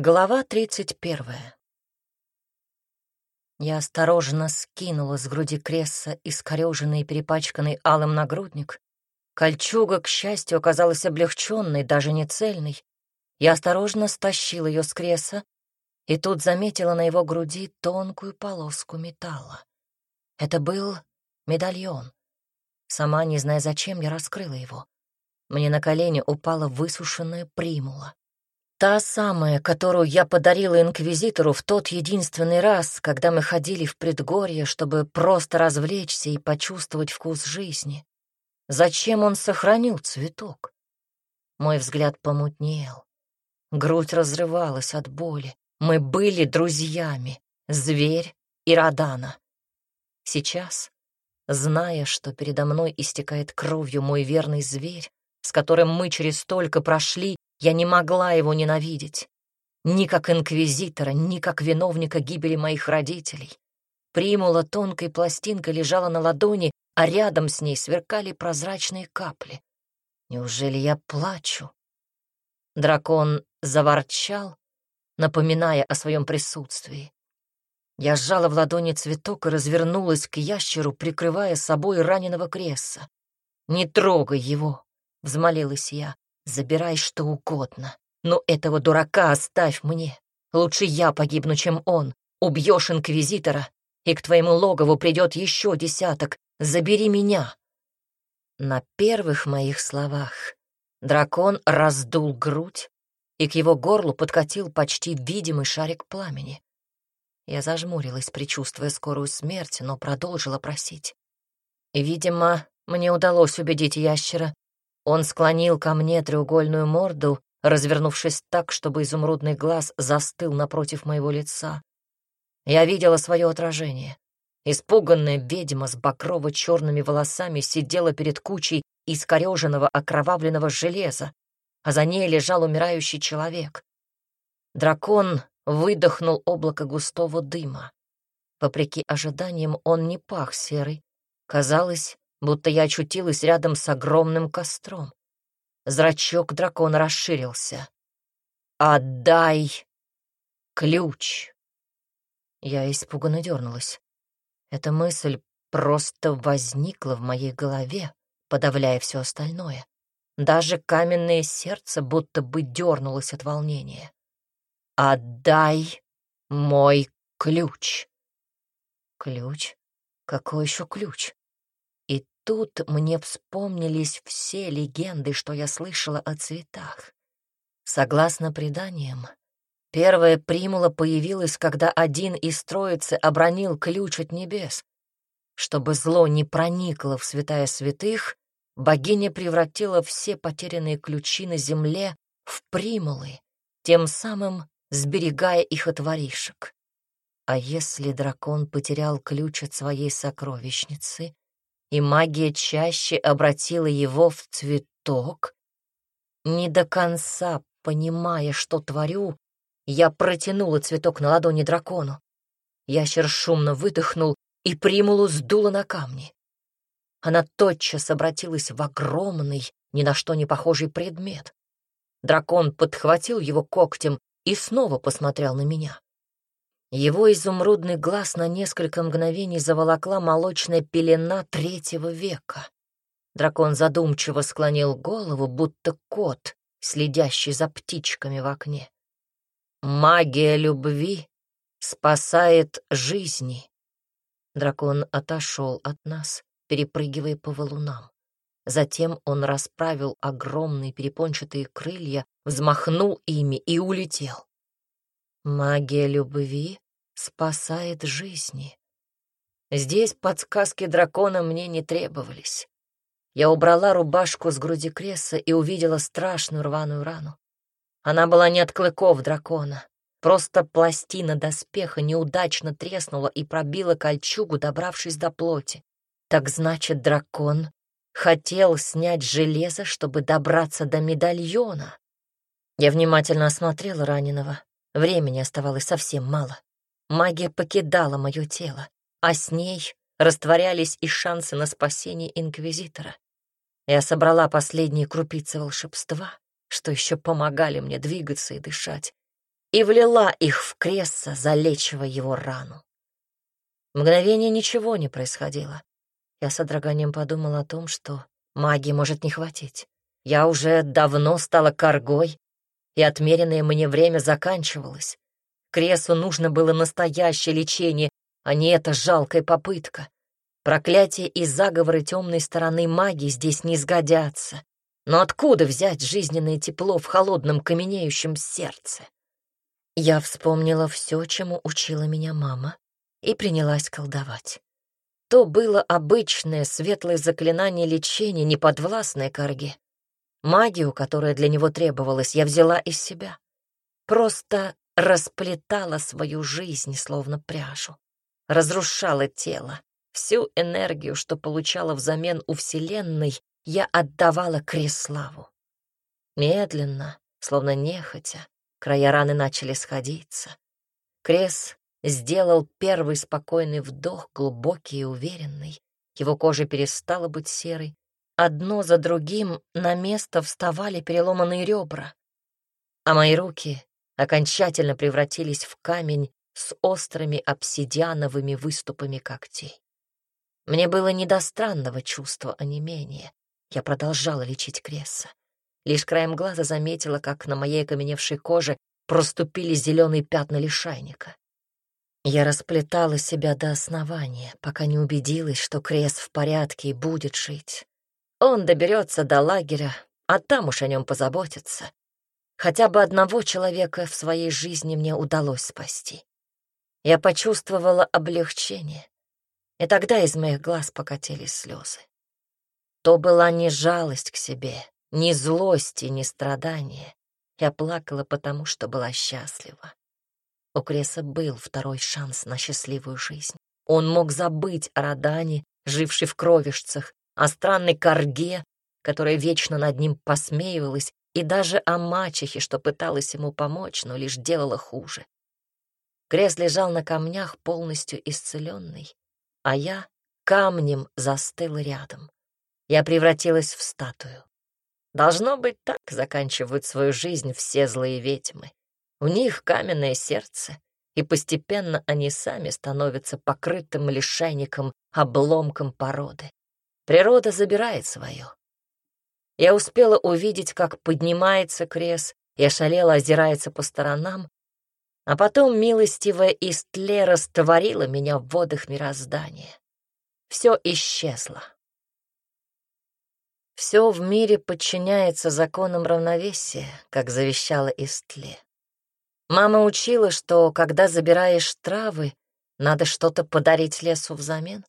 Глава тридцать первая. Я осторожно скинула с груди кресса искорёженный и перепачканный алым нагрудник. Кольчуга, к счастью, оказалась облегченной, даже не цельной. Я осторожно стащила ее с кресса и тут заметила на его груди тонкую полоску металла. Это был медальон. Сама, не зная зачем, я раскрыла его. Мне на колени упала высушенная примула. Та самая, которую я подарила инквизитору в тот единственный раз, когда мы ходили в предгорье, чтобы просто развлечься и почувствовать вкус жизни. Зачем он сохранил цветок? Мой взгляд помутнел. Грудь разрывалась от боли. Мы были друзьями, зверь и Радана. Сейчас, зная, что передо мной истекает кровью мой верный зверь, с которым мы через столько прошли, я не могла его ненавидеть. Ни как инквизитора, ни как виновника гибели моих родителей. Примула тонкой пластинкой лежала на ладони, а рядом с ней сверкали прозрачные капли. Неужели я плачу? Дракон заворчал, напоминая о своем присутствии. Я сжала в ладони цветок и развернулась к ящеру, прикрывая собой раненого кресса. «Не трогай его!» — взмолилась я. Забирай что угодно, но этого дурака оставь мне. Лучше я погибну, чем он. Убьешь инквизитора, и к твоему логову придет еще десяток. Забери меня. На первых моих словах дракон раздул грудь, и к его горлу подкатил почти видимый шарик пламени. Я зажмурилась, предчувствуя скорую смерть, но продолжила просить. И, видимо, мне удалось убедить ящера, он склонил ко мне треугольную морду, развернувшись так, чтобы изумрудный глаз застыл напротив моего лица. Я видела свое отражение. Испуганная ведьма с багрово-черными волосами сидела перед кучей искореженного окровавленного железа, а за ней лежал умирающий человек. Дракон выдохнул облако густого дыма. Вопреки ожиданиям он не пах серой. Казалось, будто я очутилась рядом с огромным костром. Зрачок дракона расширился. «Отдай ключ!» Я испуганно дернулась. Эта мысль просто возникла в моей голове, подавляя все остальное. Даже каменное сердце будто бы дернулось от волнения. «Отдай мой ключ!» «Ключ? Какой еще ключ?» Тут мне вспомнились все легенды, что я слышала о цветах. Согласно преданиям, первая примула появилась, когда один из троицы обронил ключ от небес. Чтобы зло не проникло в святая святых, богиня превратила все потерянные ключи на земле в примулы, тем самым сберегая их от воришек. А если дракон потерял ключ от своей сокровищницы, и магия чаще обратила его в цветок. Не до конца понимая, что творю, я протянула цветок на ладони дракону. Ящер шумно выдохнул и примулу сдуло на камни. Она тотчас обратилась в огромный, ни на что не похожий предмет. Дракон подхватил его когтем и снова посмотрел на меня. Его изумрудный глаз на несколько мгновений заволокла молочная пелена третьего века. Дракон задумчиво склонил голову, будто кот, следящий за птичками в окне. «Магия любви спасает жизни». Дракон отошел от нас, перепрыгивая по валунам. Затем он расправил огромные перепончатые крылья, взмахнул ими и улетел. Магия любви спасает жизни. Здесь подсказки дракона мне не требовались. Я убрала рубашку с груди кресса и увидела страшную рваную рану. Она была не от клыков дракона. Просто пластина доспеха неудачно треснула и пробила кольчугу, добравшись до плоти. Так значит, дракон хотел снять железо, чтобы добраться до медальона. Я внимательно осмотрела раненого. Времени оставалось совсем мало. Магия покидала мое тело, а с ней растворялись и шансы на спасение Инквизитора. Я собрала последние крупицы волшебства, что еще помогали мне двигаться и дышать, и влила их в кресса, залечивая его рану. Мгновение ничего не происходило. Я с одраганием подумала о том, что магии может не хватить. Я уже давно стала коргой, и отмеренное мне время заканчивалось. Кресу нужно было настоящее лечение, а не эта жалкая попытка. Проклятие и заговоры темной стороны магии здесь не сгодятся. Но откуда взять жизненное тепло в холодном каменеющем сердце? Я вспомнила все, чему учила меня мама, и принялась колдовать. То было обычное светлое заклинание лечения, неподвластное корге. Магию, которая для него требовалась, я взяла из себя. Просто расплетала свою жизнь, словно пряжу. Разрушала тело. Всю энергию, что получала взамен у Вселенной, я отдавала Креславу. Медленно, словно нехотя, края раны начали сходиться. Крес сделал первый спокойный вдох, глубокий и уверенный. Его кожа перестала быть серой. Одно за другим на место вставали переломанные ребра. А мои руки окончательно превратились в камень с острыми обсидиановыми выступами когтей. Мне было не до странного чувства онемения. Я продолжала лечить Кресса. Лишь краем глаза заметила, как на моей окаменевшей коже проступили зеленые пятна лишайника. Я расплетала себя до основания, пока не убедилась, что Крес в порядке и будет жить. Он доберется до лагеря, а там уж о нем позаботятся. Хотя бы одного человека в своей жизни мне удалось спасти. Я почувствовала облегчение, и тогда из моих глаз покатились слезы. То была не жалость к себе, ни злость и ни страдание. Я плакала потому, что была счастлива. У Креса был второй шанс на счастливую жизнь. Он мог забыть о Родане, жившей в кровишцах, о странной корге, которая вечно над ним посмеивалась и даже о мачехе, что пыталась ему помочь, но лишь делала хуже. Крест лежал на камнях, полностью исцеленный, а я камнем застыл рядом. Я превратилась в статую. Должно быть, так заканчивают свою жизнь все злые ведьмы. У них каменное сердце, и постепенно они сами становятся покрытым лишайником, обломком породы. Природа забирает свое. Я успела увидеть, как поднимается крес и ошалело озирается по сторонам, а потом милостивая Истле растворила меня в водах мироздания. Все исчезло. Все в мире подчиняется законам равновесия, как завещала Истле. Мама учила, что когда забираешь травы, надо что-то подарить лесу взамен,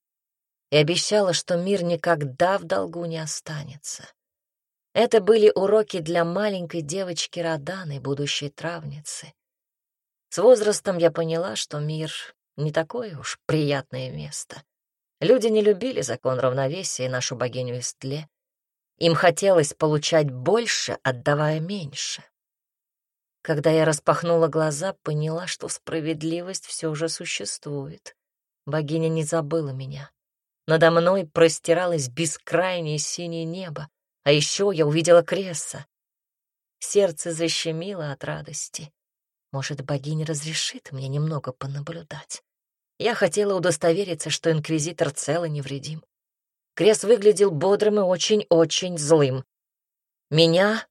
и обещала, что мир никогда в долгу не останется. Это были уроки для маленькой девочки Раданы, будущей травницы. С возрастом я поняла, что мир не такое уж приятное место. Люди не любили закон равновесия и нашу богиню Истле. Им хотелось получать больше, отдавая меньше. Когда я распахнула глаза, поняла, что справедливость все же существует. Богиня не забыла меня. Надо мной простиралось бескрайнее синее небо, а еще я увидела Кресса. Сердце защемило от радости. Может, богиня разрешит мне немного понаблюдать. Я хотела удостовериться, что инквизитор цел и невредим. Крес выглядел бодрым и очень-очень злым. Меня,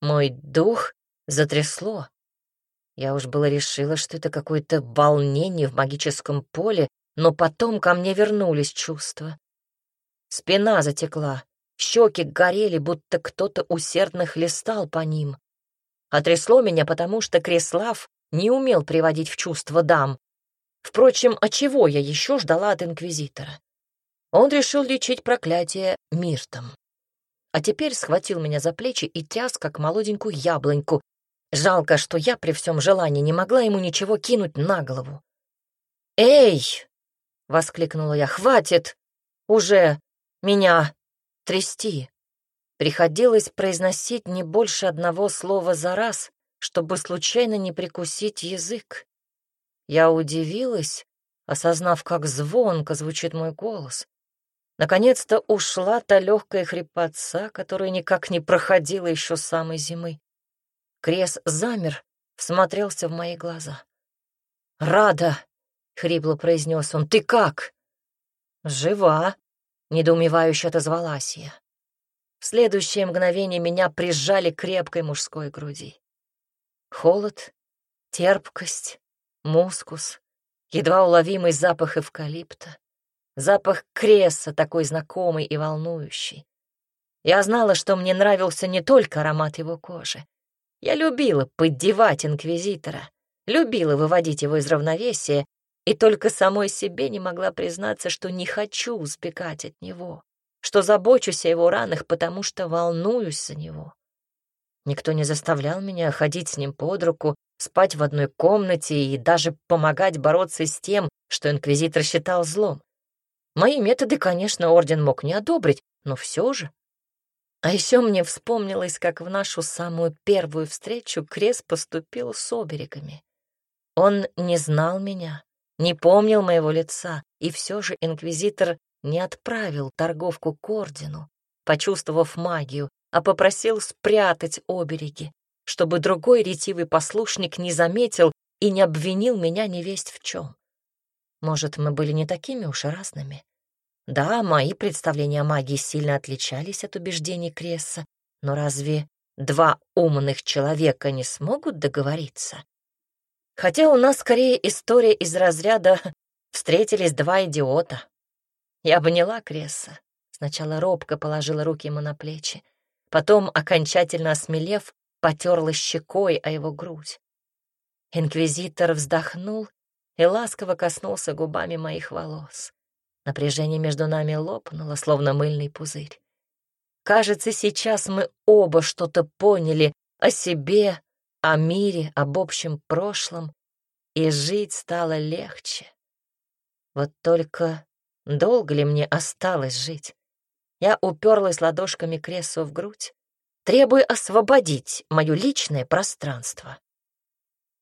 мой дух, затрясло. Я уж было решила, что это какое-то волнение в магическом поле, но потом ко мне вернулись чувства. Спина затекла, Щеки горели, будто кто-то усердно хлестал по ним. Отрясло меня, потому что Креслав не умел приводить в чувство дам. Впрочем, а чего я еще ждала от инквизитора? Он решил лечить проклятие миртом. А теперь схватил меня за плечи и тряс, как молоденькую яблоньку. Жалко, что я при всем желании не могла ему ничего кинуть на голову. «Эй!» — воскликнула я. «Хватит! Уже меня трясти. Приходилось произносить не больше одного слова за раз, чтобы случайно не прикусить язык. Я удивилась, осознав, как звонко звучит мой голос. Наконец-то ушла та легкая хрипотца, которая никак не проходила еще самой зимы. Крес замер, всмотрелся в мои глаза. «Рада!» — хрипло произнес он. «Ты как?» «Жива!» — недоумевающе отозвалась я. В следующее мгновение меня прижали к крепкой мужской груди. Холод, терпкость, мускус, едва уловимый запах эвкалипта, запах креса, такой знакомый и волнующий. Я знала, что мне нравился не только аромат его кожи. Я любила поддевать инквизитора, любила выводить его из равновесия, и только самой себе не могла признаться, что не хочу сбегать от него, что забочусь о его ранах, потому что волнуюсь за него. Никто не заставлял меня ходить с ним под руку, спать в одной комнате и даже помогать бороться с тем, что инквизитор считал злом. Мои методы, конечно, орден мог не одобрить, но все же а еще мне вспомнилось, как в нашу самую первую встречу Крес поступил с оберегами. Он не знал меня, не помнил моего лица, и все же инквизитор не отправил торговку к ордену, почувствовав магию, а попросил спрятать обереги, чтобы другой ретивый послушник не заметил и не обвинил меня невесть в чем. Может, мы были не такими уж разными. Да, мои представления о магии сильно отличались от убеждений Кресса, но разве два умных человека не смогут договориться? Хотя у нас скорее история из разряда «встретились два идиота». Я обняла Кресса, сначала робко положила руки ему на плечи, потом, окончательно осмелев, потерла щекой о его грудь. Инквизитор вздохнул и ласково коснулся губами моих волос. Напряжение между нами лопнуло, словно мыльный пузырь. Кажется, сейчас мы оба что-то поняли о себе, о мире, об общем прошлом, и жить стало легче. Вот только долго ли мне осталось жить? Я уперлась ладошками креслу в грудь, требуя освободить мое личное пространство.